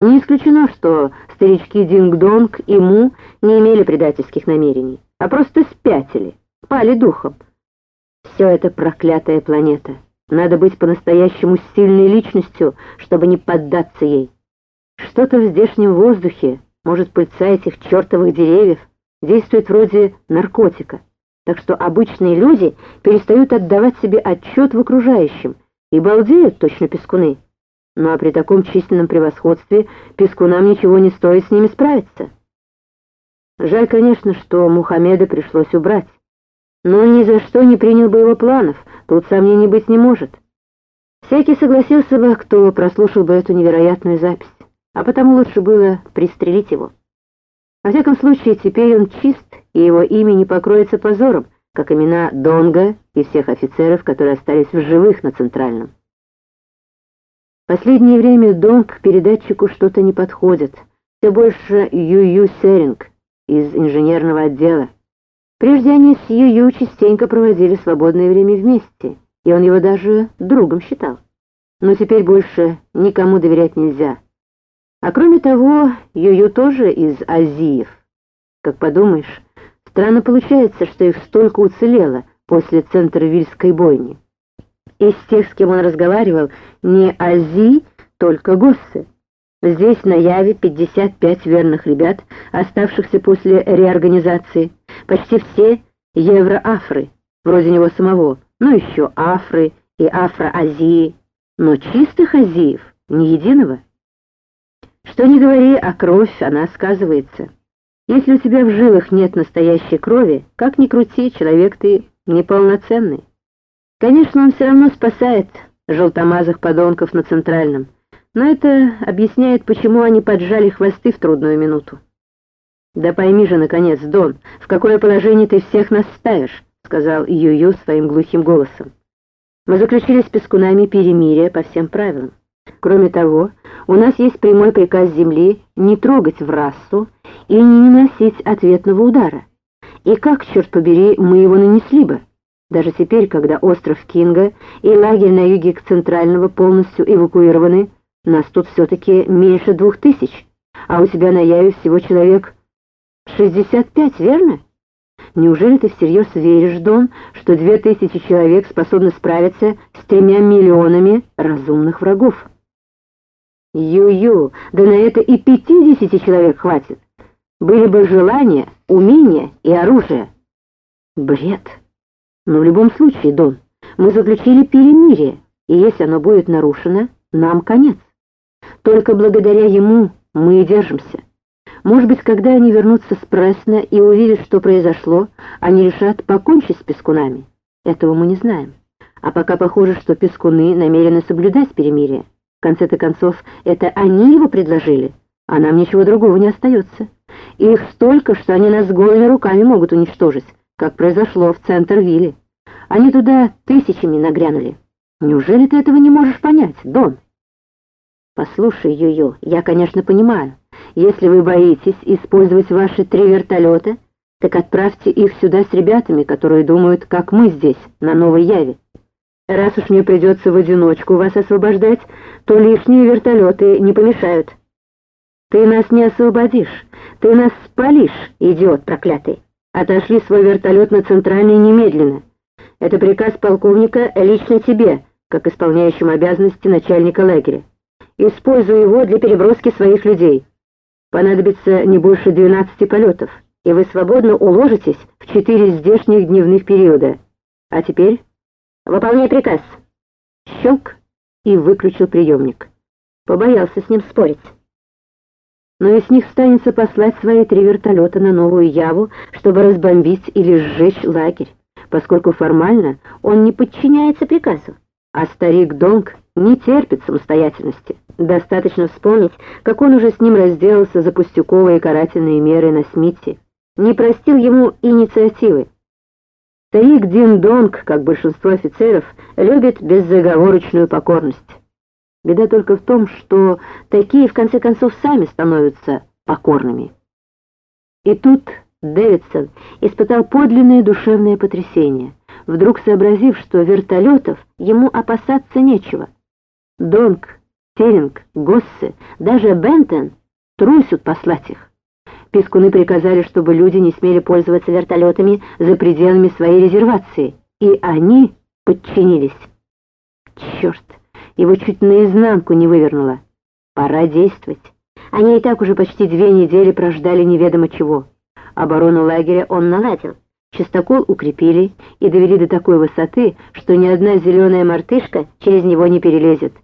Не исключено, что старички Динг-Донг и Му не имели предательских намерений, а просто спятили, пали духом. Все это проклятая планета. Надо быть по-настоящему сильной личностью, чтобы не поддаться ей. Что-то в здешнем воздухе, может, пыльца этих чертовых деревьев, действует вроде наркотика, так что обычные люди перестают отдавать себе отчет в окружающем и балдеют точно пескуны. Ну а при таком численном превосходстве пескунам ничего не стоит с ними справиться. Жаль, конечно, что Мухаммеда пришлось убрать. Но он ни за что не принял бы его планов, тут сомнений быть не может. Всякий согласился бы, кто прослушал бы эту невероятную запись, а потому лучше было пристрелить его. Во всяком случае, теперь он чист, и его имя не покроется позором, как имена Донга и всех офицеров, которые остались в живых на Центральном. Последнее время Донг к передатчику что-то не подходит. Все больше Ю-Ю Серинг из инженерного отдела. Прежде они с Ю-Ю частенько проводили свободное время вместе, и он его даже другом считал. Но теперь больше никому доверять нельзя. А кроме того, Ю-Ю тоже из Азиев. Как подумаешь, странно получается, что их столько уцелело после Центрвильской бойни. Из тех, с кем он разговаривал, не Ази, только Госсы. Здесь на Яве 55 верных ребят, оставшихся после реорганизации. Почти все евроафры, вроде него самого, ну еще афры и афроазии, но чистых азиев ни единого. Что ни говори, а кровь, она сказывается. Если у тебя в жилах нет настоящей крови, как ни крути, человек ты неполноценный. Конечно, он все равно спасает желтомазых подонков на Центральном, но это объясняет, почему они поджали хвосты в трудную минуту. «Да пойми же, наконец, Дон, в какое положение ты всех нас ставишь», — сказал Ю-Ю своим глухим голосом. «Мы заключили с Пескунами перемирие по всем правилам. Кроме того, у нас есть прямой приказ Земли не трогать в расу и не наносить ответного удара. И как, черт побери, мы его нанесли бы? Даже теперь, когда остров Кинга и лагерь на юге Центрального полностью эвакуированы, нас тут все-таки меньше двух тысяч, а у тебя на Яве всего человек 65, верно? Неужели ты всерьез веришь, Дон, что две тысячи человек способны справиться с тремя миллионами разумных врагов? Ю-ю, да на это и пятидесяти человек хватит. Были бы желания, умения и оружие. Бред. Но в любом случае, Дон, мы заключили перемирие, и если оно будет нарушено, нам конец. Только благодаря ему мы и держимся. Может быть, когда они вернутся с Пресна и увидят, что произошло, они решат покончить с пескунами. Этого мы не знаем. А пока похоже, что пескуны намерены соблюдать перемирие. В конце-то концов, это они его предложили, а нам ничего другого не остается. их столько, что они нас голыми руками могут уничтожить, как произошло в центр Вилли. Они туда тысячами нагрянули. Неужели ты этого не можешь понять, Дон? Послушай, Ю-Ю, я, конечно, понимаю. Если вы боитесь использовать ваши три вертолета, так отправьте их сюда с ребятами, которые думают, как мы здесь, на Новой Яве. Раз уж мне придется в одиночку вас освобождать, то лишние вертолеты не помешают. Ты нас не освободишь, ты нас спалишь, идиот проклятый. Отошли свой вертолет на центральный немедленно. Это приказ полковника лично тебе, как исполняющему обязанности начальника лагеря. Используй его для переброски своих людей. Понадобится не больше 12 полетов, и вы свободно уложитесь в четыре здешних дневных периода. А теперь выполняй приказ. Щелк и выключил приемник. Побоялся с ним спорить. Но и с них станется послать свои три вертолета на Новую Яву, чтобы разбомбить или сжечь лагерь, поскольку формально он не подчиняется приказу, а старик Донг не терпит самостоятельности. Достаточно вспомнить, как он уже с ним разделался за пустяковые карательные меры на Смите. Не простил ему инициативы. Старик Дин Донг, как большинство офицеров, любит беззаговорочную покорность. Беда только в том, что такие, в конце концов, сами становятся покорными. И тут Дэвидсон испытал подлинное душевное потрясение, вдруг сообразив, что вертолетов ему опасаться нечего. Донг Стеринг, Госсе, даже Бентон трусят послать их. Пискуны приказали, чтобы люди не смели пользоваться вертолетами за пределами своей резервации, и они подчинились. Черт, его чуть наизнанку не вывернуло. Пора действовать. Они и так уже почти две недели прождали неведомо чего. Оборону лагеря он наладил. Чистокол укрепили и довели до такой высоты, что ни одна зеленая мартышка через него не перелезет.